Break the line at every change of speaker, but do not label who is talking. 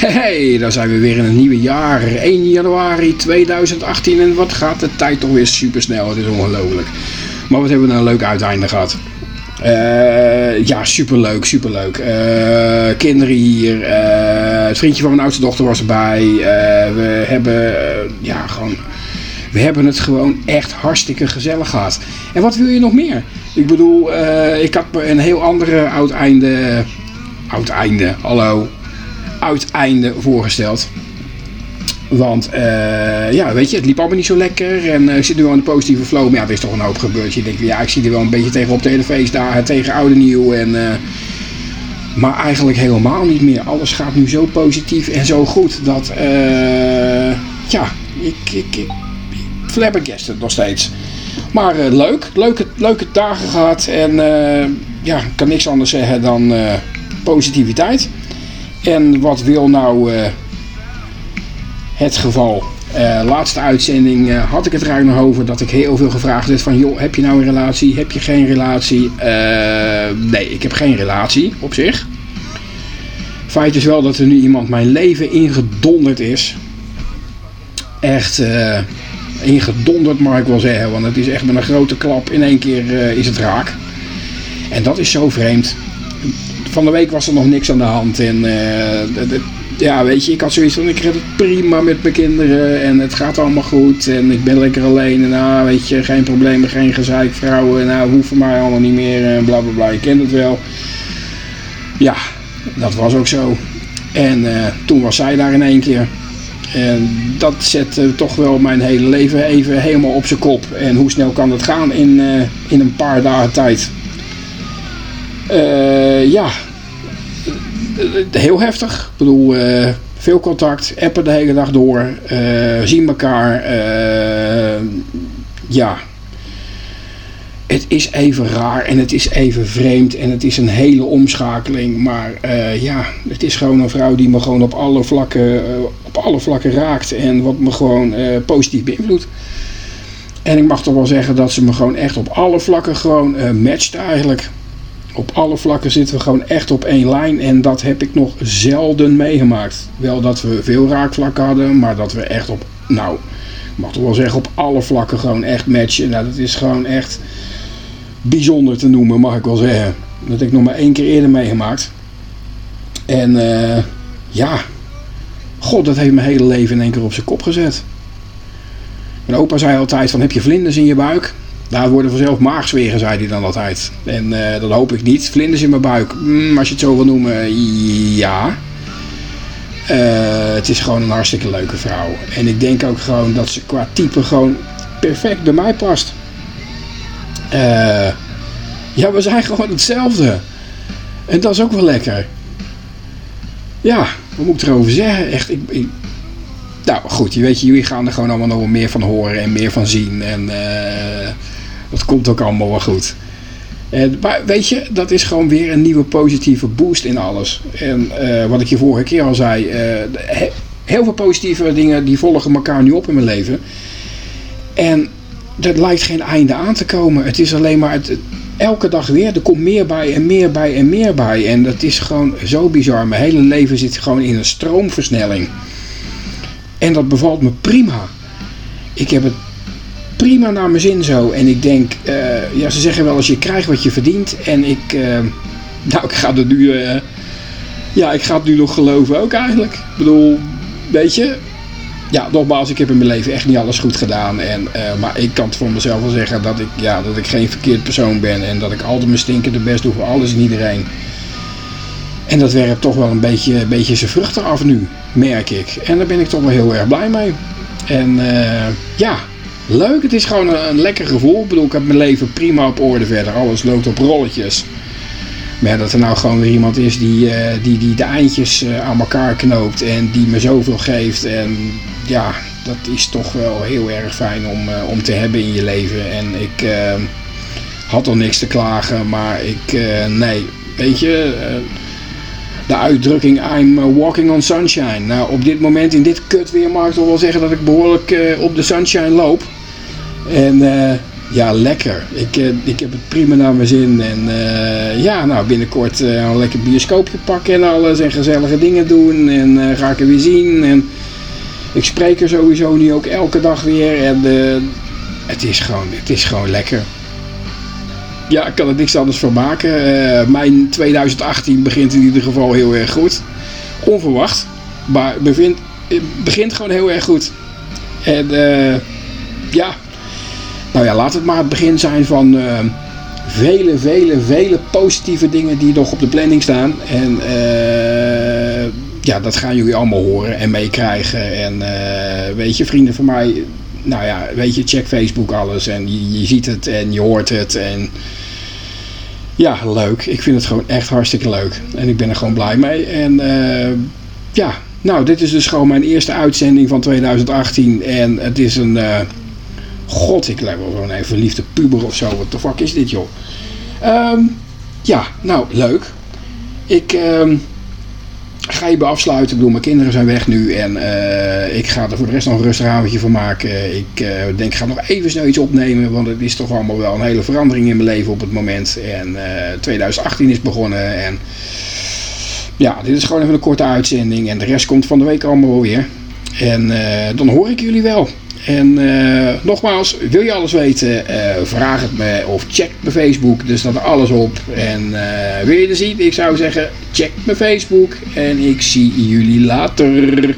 Hey, daar zijn we weer in een nieuwe jaar. 1 januari 2018 en wat gaat de tijd toch weer super snel. Het is ongelooflijk. Maar wat hebben we een leuk uiteinde gehad. Uh, ja, superleuk, superleuk. Uh, kinderen hier. Uh, het vriendje van mijn oudste dochter was erbij. we hebben, ja, gewoon... We hebben het gewoon echt hartstikke gezellig gehad. En wat wil je nog meer? Ik bedoel, ik had een heel andere uiteinde... Uiteinde, hallo uiteinde voorgesteld. Want uh, ja, weet je, het liep allemaal niet zo lekker. En uh, ik zit nu al in de positieve flow. Maar ja, er is toch een hoop gebeurd. Je denkt, ja, ik zie er wel een beetje tegen de feestdagen, tegen oude nieuw. En, uh, maar eigenlijk helemaal niet meer. Alles gaat nu zo positief en zo goed. Dat, ja, ik, ik, ik nog steeds. Maar leuk, leuke, leuke dagen gehad. En ja, ik kan niks anders zeggen dan positiviteit. En wat wil nou uh, het geval? Uh, laatste uitzending uh, had ik het er nog over dat ik heel veel gevraagd werd van joh, heb je nou een relatie? Heb je geen relatie? nee, ik heb geen relatie op zich. Feit is wel dat er nu iemand mijn leven ingedonderd is. Echt ingedonderd mag ik wel zeggen, want het is echt met een grote klap in één keer is het raak. En dat is zo vreemd van de week was er nog niks aan de hand. En uh, ja, weet je, ik had zoiets van, ik heb het prima met mijn kinderen en het gaat allemaal goed en ik ben lekker alleen en nou, weet je, geen problemen, geen gezeik, vrouwen, nou, hoeven mij allemaal niet meer en bla bla bla, je kent het wel. Ja, dat was ook zo. En uh, toen was zij daar in één keer. En dat zette toch wel mijn hele leven even helemaal op zijn kop. En hoe snel kan dat gaan in, uh, in een paar dagen tijd? Ja, heel heftig. Ik bedoel, uh, veel contact, appen de hele dag door, uh, zien elkaar. ja, het is even raar en het is even vreemd en het is een hele omschakeling. Maar ja, het is gewoon een vrouw die me gewoon op alle vlakken, op alle vlakken raakt en wat me gewoon positief beïnvloedt. En ik mag toch wel zeggen dat ze me gewoon echt op alle vlakken gewoon matcht eigenlijk op alle vlakken zitten we gewoon echt op één lijn. En dat heb ik nog zelden meegemaakt. Wel dat we veel raakvlakken hadden, maar dat we echt op, nou, ik mag toch wel zeggen, op alle vlakken gewoon echt matchen. Nou, dat is gewoon echt bijzonder te noemen, mag ik wel zeggen. Dat heb ik nog maar één keer eerder meegemaakt. En uh, ja, god, dat heeft mijn hele leven in één keer op zijn kop gezet. Mijn opa zei altijd van, heb je vlinders in je buik? Daar worden vanzelf maagzweren, zei hij dan altijd. En uh, dat hoop ik niet. Vlinders in mijn buik, mm, als je het zo wil noemen, ja. Uh, het is gewoon een hartstikke leuke vrouw. En ik denk ook gewoon dat ze qua type gewoon perfect bij mij past. Uh, ja, we zijn gewoon hetzelfde. En dat is ook wel lekker. Ja, wat moet ik erover zeggen? Echt, ik, nou goed, je weet, jullie gaan er gewoon allemaal nog meer van horen en meer van zien. En dat komt ook allemaal wel goed. En, maar weet je, dat is gewoon weer een nieuwe positieve boost in alles. En uh, wat ik je vorige keer al zei, uh, heel veel positieve dingen die volgen elkaar nu op in mijn leven. En er lijkt geen einde aan te komen. Het is alleen maar het, elke dag weer. Er komt meer bij en meer bij en meer bij. En dat is gewoon zo bizar. Mijn hele leven zit gewoon in een stroomversnelling. En dat bevalt me prima. Ik heb het prima naar mijn zin zo. En ik denk, uh, ja, ze zeggen wel als je krijgt wat je verdient. En ik, uh, nou, ik ga er nu, uh, ja, ik ga het nu nog geloven ook eigenlijk. Ik bedoel, weet je, ja, nogmaals, ik heb in mijn leven echt niet alles goed gedaan. En, maar ik kan het voor mezelf wel zeggen dat ik, ja, dat ik geen verkeerd persoon ben. En dat ik altijd mijn stinkende best doe voor alles en iedereen. En dat werpt toch wel een beetje, een beetje zijn vruchten af nu, merk ik. En daar ben ik toch wel heel erg blij mee. En ja, leuk. Het is gewoon een, lekker gevoel. Ik bedoel, ik heb mijn leven prima op orde verder. Alles loopt op rolletjes. Maar dat er nou gewoon weer iemand is die, uh, die, die de eindjes uh, aan elkaar knoopt en die me zoveel geeft. En ja, dat is toch wel heel erg fijn om, uh, om te hebben in je leven. En ik had al niks te klagen, maar ik, nee, weet je, de uitdrukking I'm walking on sunshine. Nou, op dit moment in dit kut weer mag ik toch wel zeggen dat ik behoorlijk op de sunshine loop. En uh, Ja, lekker. Ik, eh, ik heb het prima naar mijn zin. En eh, ja, nou binnenkort een lekker bioscoopje pakken en alles. En gezellige dingen doen. En ga ik er weer zien. En ik spreek er sowieso nu ook elke dag weer. En het, is gewoon, het is gewoon lekker. Ja, ik kan er niks anders van maken. mijn 2018 begint in ieder geval heel erg goed. Onverwacht. Maar het begint gewoon heel erg goed. En ja, nou ja, laat het maar het begin zijn van uh, vele, vele, vele positieve dingen die nog op de planning staan. En uh, ja, dat gaan jullie allemaal horen en meekrijgen. En uh, weet je, vrienden van mij, nou ja, weet je, check Facebook alles en je, je ziet het en je hoort het. En ja, leuk. Ik vind het gewoon echt hartstikke leuk. En ik ben er gewoon blij mee. En ja, nou, dit is dus gewoon mijn eerste uitzending van 2018. En het is een God, ik lijk wel zo'n verliefde puber of zo. Wat de fuck is dit, joh? Um, ja, nou, leuk. Ik um, ga je afsluiten. Ik bedoel, mijn kinderen zijn weg nu. En uh, ik ga er voor de rest nog een rustig avondje van maken. Ik uh, denk, ik ga nog even snel iets opnemen. Want het is toch allemaal wel een hele verandering in mijn leven op het moment. En uh, eh, 2018 is begonnen. En ja, dit is gewoon even een korte uitzending. En de rest komt van de week allemaal weer. En dan hoor ik jullie wel. En uh, nogmaals, wil je alles weten, uh, vraag het me of check mijn Facebook. Er staat alles op. En uh, wil je er zien? Ik zou zeggen, check mijn Facebook. En ik zie jullie later.